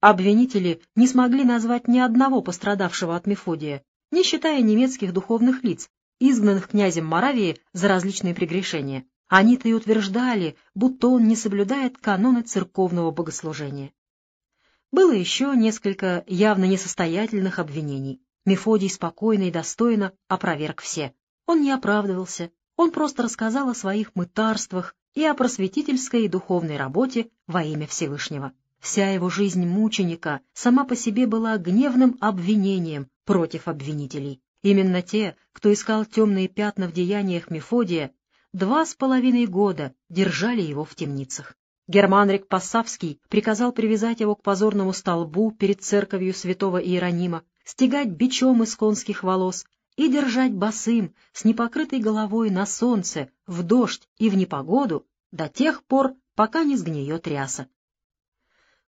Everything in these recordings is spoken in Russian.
Обвинители не смогли назвать ни одного пострадавшего от Мефодия, не считая немецких духовных лиц, изгнанных князем Моравии за различные прегрешения. Они-то и утверждали, будто он не соблюдает каноны церковного богослужения. Было еще несколько явно несостоятельных обвинений. Мефодий спокойно и достойно опроверг все. Он не оправдывался, он просто рассказал о своих мытарствах и о просветительской и духовной работе во имя Всевышнего. Вся его жизнь мученика сама по себе была гневным обвинением против обвинителей. Именно те, кто искал темные пятна в деяниях Мефодия, два с половиной года держали его в темницах. Германрик Пассавский приказал привязать его к позорному столбу перед церковью святого Иеронима, стегать бичом из конских волос и держать босым, с непокрытой головой на солнце, в дождь и в непогоду до тех пор, пока не сгниет ряса.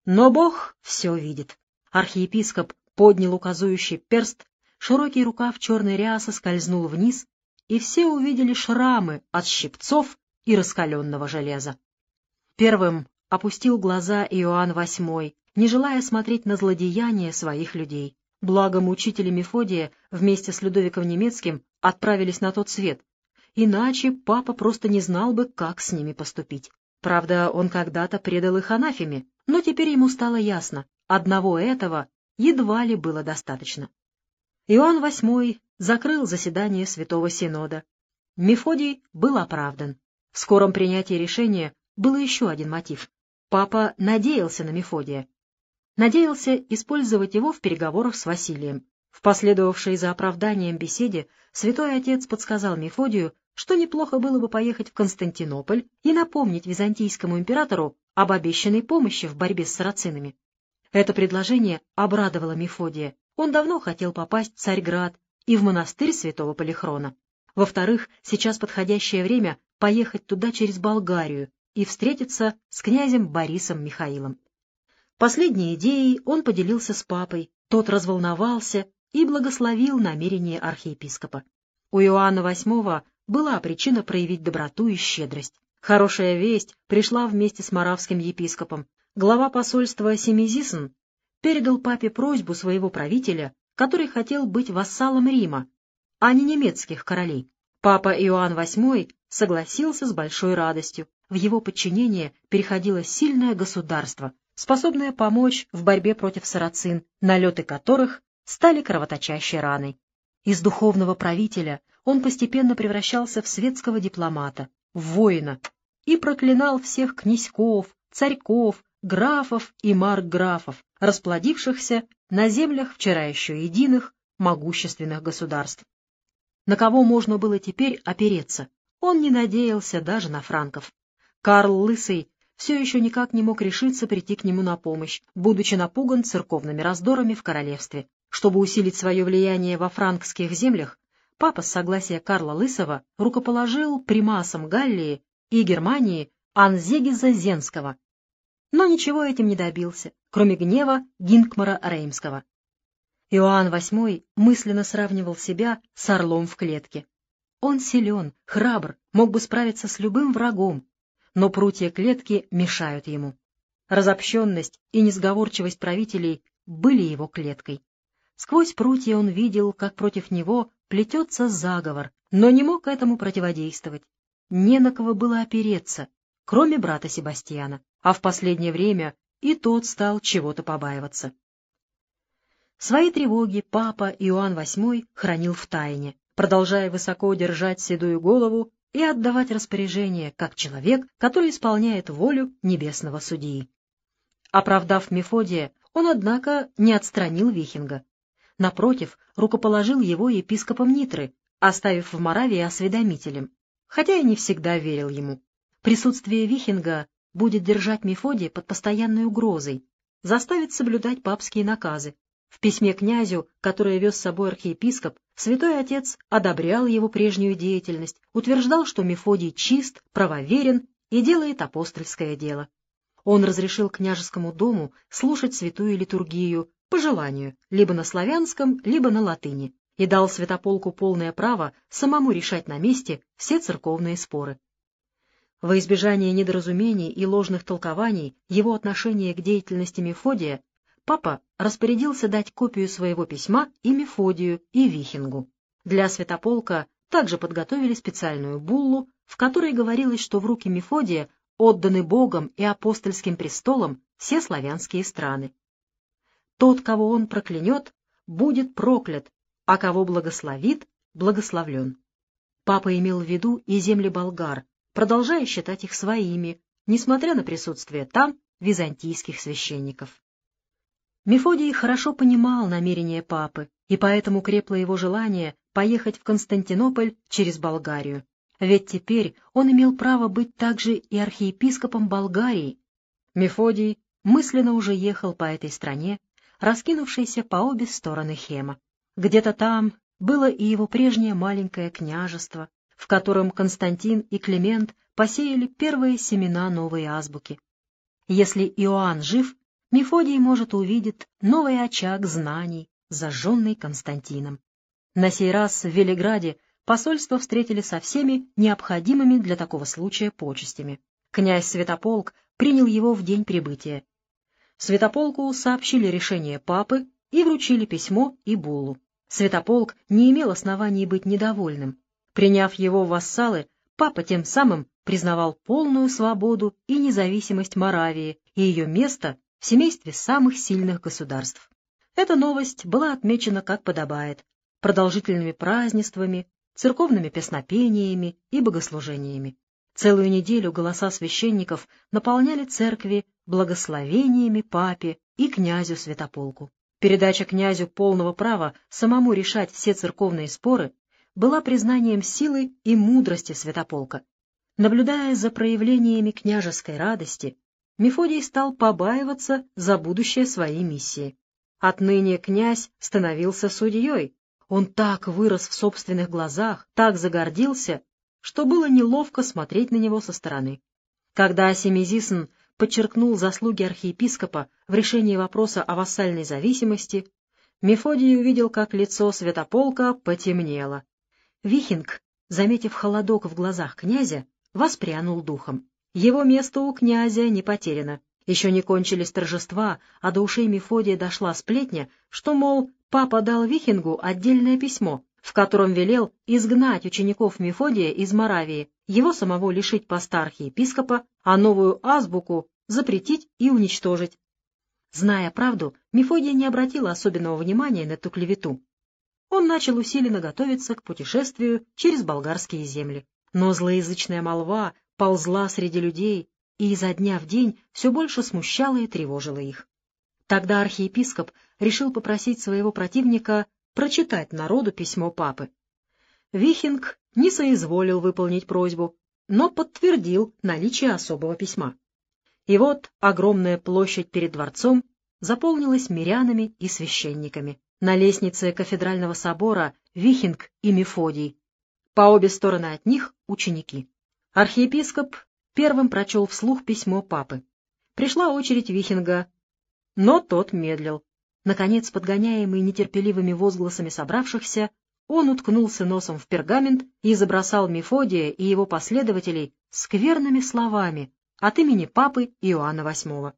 Но Бог все видит. Архиепископ поднял указующий перст, широкий рукав черной рясы скользнул вниз, и все увидели шрамы от щипцов и раскаленного железа. Первым опустил глаза Иоанн VIII, не желая смотреть на злодеяния своих людей. Благо мучители Мефодия вместе с Людовиком Немецким отправились на тот свет, иначе папа просто не знал бы, как с ними поступить. Правда, он когда-то предал их анафеме, но теперь ему стало ясно, одного этого едва ли было достаточно. Иоанн VIII закрыл заседание Святого Синода. Мефодий был оправдан. В скором принятии решения был еще один мотив. Папа надеялся на Мефодия. Надеялся использовать его в переговорах с Василием. В последовавшей за оправданием беседе святой отец подсказал Мефодию, что неплохо было бы поехать в Константинополь и напомнить византийскому императору об обещанной помощи в борьбе с сарацинами. Это предложение обрадовало Мефодия. Он давно хотел попасть в Царьград и в монастырь святого Полихрона. Во-вторых, сейчас подходящее время поехать туда через Болгарию и встретиться с князем Борисом Михаилом. Последней идеей он поделился с папой, тот разволновался и благословил намерение архиепископа. У Иоанна VIII была причина проявить доброту и щедрость. Хорошая весть пришла вместе с моравским епископом. Глава посольства Семизисн передал папе просьбу своего правителя, который хотел быть вассалом Рима, а не немецких королей. Папа Иоанн VIII согласился с большой радостью. В его подчинение переходило сильное государство, способное помочь в борьбе против сарацин, налеты которых стали кровоточащей раной. Из духовного правителя он постепенно превращался в светского дипломата, в воина, и проклинал всех князьков, царьков, графов и маркграфов, расплодившихся на землях вчера еще единых, могущественных государств. На кого можно было теперь опереться? Он не надеялся даже на франков. Карл Лысый все еще никак не мог решиться прийти к нему на помощь, будучи напуган церковными раздорами в королевстве. Чтобы усилить свое влияние во франкских землях, папа с согласия Карла Лысого рукоположил примасом Галлии и Германии Анзегиза Зенского, но ничего этим не добился, кроме гнева Гинкмара Реймского. Иоанн VIII мысленно сравнивал себя с орлом в клетке. Он силен, храбр, мог бы справиться с любым врагом, но прутья клетки мешают ему. Разобщенность и несговорчивость правителей были его клеткой. Сквозь прутья он видел, как против него плетется заговор, но не мог этому противодействовать. Не на кого было опереться, кроме брата Себастьяна, а в последнее время и тот стал чего-то побаиваться. Свои тревоги папа Иоанн VIII хранил в тайне, продолжая высоко держать седую голову и отдавать распоряжение, как человек, который исполняет волю небесного судьи. Оправдав Мефодия, он, однако, не отстранил Вихинга. Напротив, рукоположил его епископом Нитры, оставив в Моравии осведомителем, хотя и не всегда верил ему. Присутствие Вихинга будет держать Мефодия под постоянной угрозой, заставит соблюдать папские наказы. В письме князю, которое вез с собой архиепископ, святой отец одобрял его прежнюю деятельность, утверждал, что Мефодий чист, правоверен и делает апостольское дело. Он разрешил княжескому дому слушать святую литургию, по желанию, либо на славянском, либо на латыни, и дал святополку полное право самому решать на месте все церковные споры. Во избежание недоразумений и ложных толкований его отношение к деятельности Мефодия папа распорядился дать копию своего письма и Мефодию, и Вихингу. Для Святополка также подготовили специальную буллу, в которой говорилось, что в руки Мефодия отданы Богом и апостольским престолом все славянские страны. Тот, кого он проклянет, будет проклят, а кого благословит, благословлен. Папа имел в виду и земли болгар, продолжая считать их своими, несмотря на присутствие там византийских священников. Мефодий хорошо понимал намерения папы, и поэтому крепло его желание поехать в Константинополь через Болгарию. Ведь теперь он имел право быть также и архиепископом Болгарии. Мефодий мысленно уже ехал по этой стране, раскинувшейся по обе стороны Хема. Где-то там было и его прежнее маленькое княжество, в котором Константин и Климент посеяли первые семена новой азбуки. Если Иоанн жив, Мефодий, может, увидеть новый очаг знаний, зажженный Константином. На сей раз в Велиграде посольство встретили со всеми необходимыми для такого случая почестями. Князь Святополк принял его в день прибытия. Святополку сообщили решение папы и вручили письмо и буллу. Святополк не имел оснований быть недовольным. Приняв его вассалы, папа тем самым признавал полную свободу и независимость Моравии и ее место в семействе самых сильных государств. Эта новость была отмечена как подобает, продолжительными празднествами, церковными песнопениями и богослужениями. Целую неделю голоса священников наполняли церкви благословениями папе и князю Святополку. Передача князю полного права самому решать все церковные споры была признанием силы и мудрости Святополка. Наблюдая за проявлениями княжеской радости, Мефодий стал побаиваться за будущее своей миссии. Отныне князь становился судьей. Он так вырос в собственных глазах, так загордился, что было неловко смотреть на него со стороны. Когда Семизисн подчеркнул заслуги архиепископа в решении вопроса о вассальной зависимости, Мефодий увидел, как лицо святополка потемнело. Вихинг, заметив холодок в глазах князя, воспрянул духом. Его место у князя не потеряно. Еще не кончились торжества, а до ушей Мефодия дошла сплетня, что, мол, папа дал Вихингу отдельное письмо, в котором велел изгнать учеников Мефодия из Моравии, его самого лишить поста архиепископа, а новую азбуку запретить и уничтожить. Зная правду, Мефодий не обратил особенного внимания на эту клевету он начал усиленно готовиться к путешествию через болгарские земли. Но злоязычная молва ползла среди людей и изо дня в день все больше смущала и тревожила их. Тогда архиепископ решил попросить своего противника прочитать народу письмо папы. Вихинг не соизволил выполнить просьбу, но подтвердил наличие особого письма. И вот огромная площадь перед дворцом заполнилась мирянами и священниками. На лестнице кафедрального собора Вихинг и Мефодий. По обе стороны от них ученики. Архиепископ первым прочел вслух письмо папы. Пришла очередь Вихинга, но тот медлил. Наконец, подгоняемый нетерпеливыми возгласами собравшихся, он уткнулся носом в пергамент и забросал Мефодия и его последователей скверными словами от имени папы Иоанна VIII.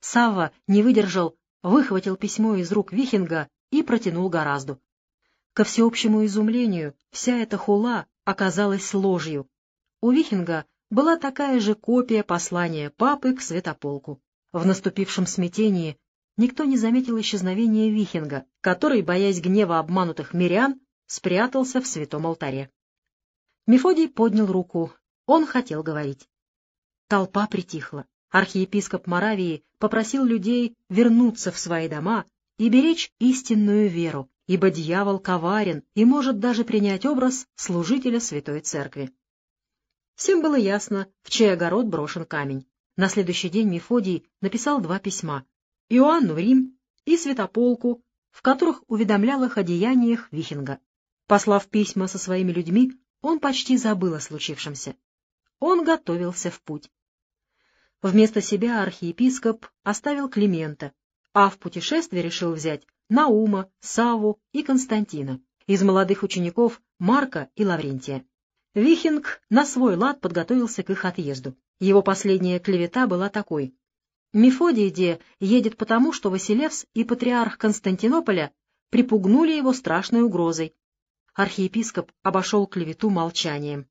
Савва не выдержал, выхватил письмо из рук Вихинга и протянул гораздо. Ко всеобщему изумлению, вся эта хула оказалась ложью. У Вихинга была такая же копия послания папы к святополку. В наступившем смятении никто не заметил исчезновения Вихинга, который, боясь гнева обманутых мирян, спрятался в святом алтаре. Мефодий поднял руку. Он хотел говорить. Толпа притихла. Архиепископ Моравии попросил людей вернуться в свои дома и беречь истинную веру, ибо дьявол коварен и может даже принять образ служителя Святой Церкви. Всем было ясно, в чей огород брошен камень. На следующий день Мефодий написал два письма — Иоанну в Рим и Святополку, в которых уведомлял их о деяниях Вихинга. Послав письма со своими людьми, он почти забыл о случившемся. Он готовился в путь. Вместо себя архиепископ оставил Климента, а в путешествие решил взять Наума, Саву и Константина, из молодых учеников Марка и Лаврентия. Вихинг на свой лад подготовился к их отъезду. Его последняя клевета была такой. Мефодий де едет потому, что Василевс и патриарх Константинополя припугнули его страшной угрозой. Архиепископ обошел клевету молчанием.